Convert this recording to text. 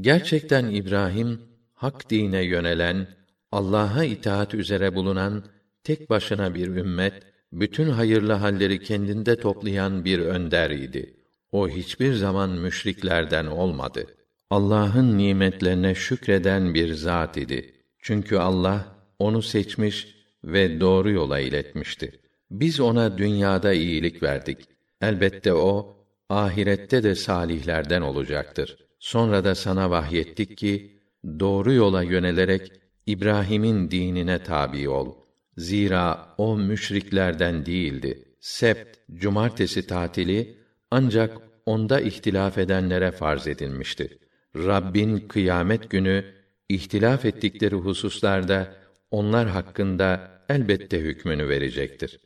Gerçekten İbrahim hak dine yönelen, Allah'a itaat üzere bulunan tek başına bir ümmet, bütün hayırlı halleri kendinde toplayan bir önder idi. O hiçbir zaman müşriklerden olmadı. Allah'ın nimetlerine şükreden bir zat idi. Çünkü Allah onu seçmiş ve doğru yola iletmişti. Biz ona dünyada iyilik verdik. Elbette o ahirette de salihlerden olacaktır. Sonra da sana vahyettik ki doğru yola yönelerek İbrahim'in dinine tabi ol. Zira o müşriklerden değildi. Sept, cumartesi tatili ancak onda ihtilaf edenlere farz edilmişti. Rabbin kıyamet günü ihtilaf ettikleri hususlarda onlar hakkında elbette hükmünü verecektir.